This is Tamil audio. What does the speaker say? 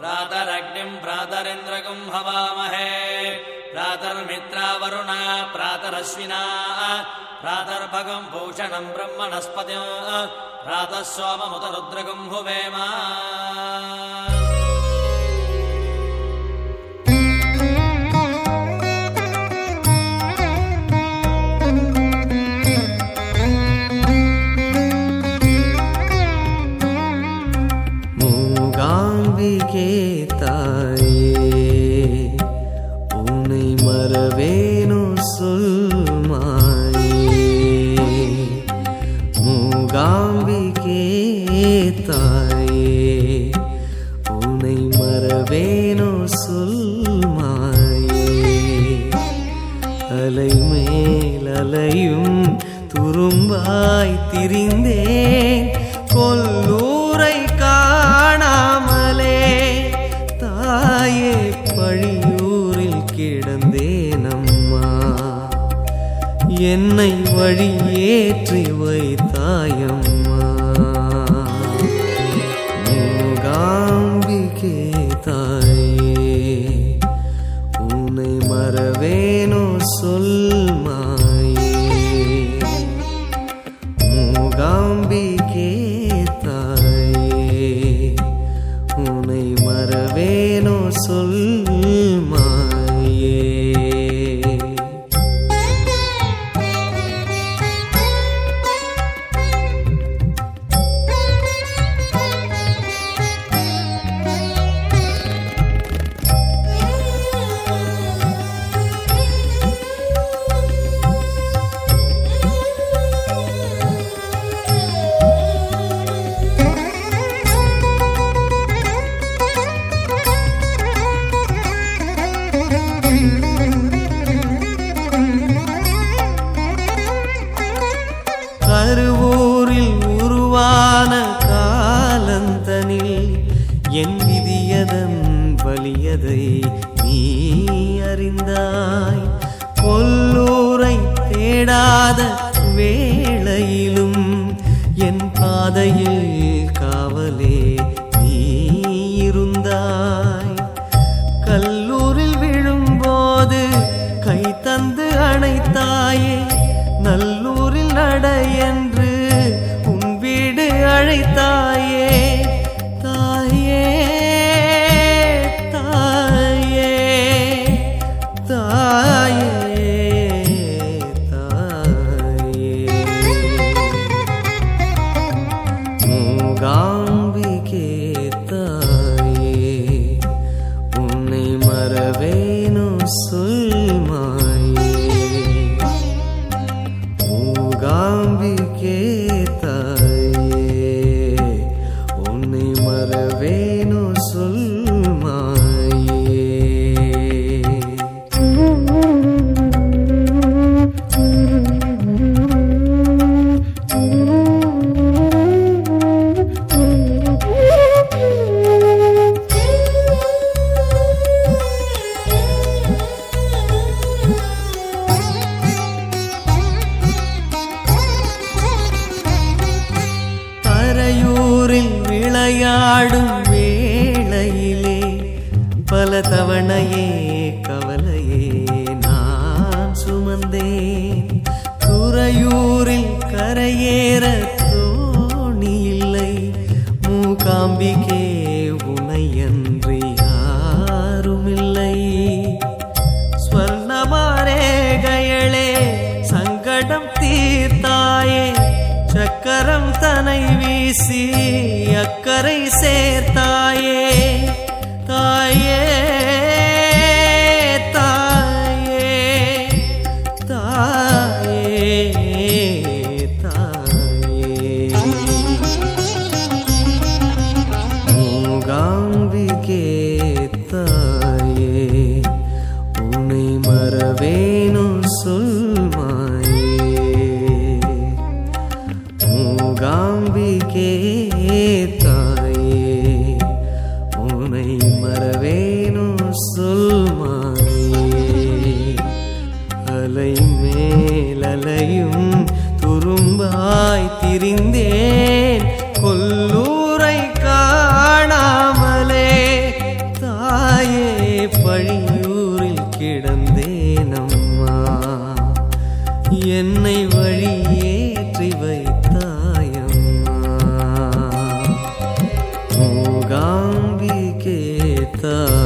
प्रातरग्निम् प्रातरिन्द्रकम् हवामहे प्रातर्मित्रावरुणा प्रातरश्विना प्रातर्भगम् भूषणम् ब्रह्मणस्पति प्रातः सोममुत रुद्रगम् அம்பிகே தாயே உன்னை மறவேனு சொல்மாயே. மூகாம்பிகே தாயே உன்னை மறவேனு சொல்மாயே. அலை மேல் அலையும் துரும்பாய் திரிந்தேன் என்னை வழியேற்றி வைத்தாயம் பாதையில் காவலே நீ இருந்தாய். கல்லூரில் விழும்போது கை தந்து அணைத்தாயே நல்லூரில் நட என்று விளையாடும் வேளையிலே பல தவணையே கவலையே நான் சுமந்தேன். துறையூரில் கரையேற தோணி இல்லை மூகாம்பிகே வீசி அக்கறை சேர்த்தாயே. மூகாம்பிகே தாயே உனை மறவேனும் சொல்மாயே. அலை மேலலையும் துரும்பாய் திரிந்தேன் கொல்லூரை காணாமலே. தாயே பழியூரில் கிடந்தேன் அம்மா என்னை வழியேற்றி வை the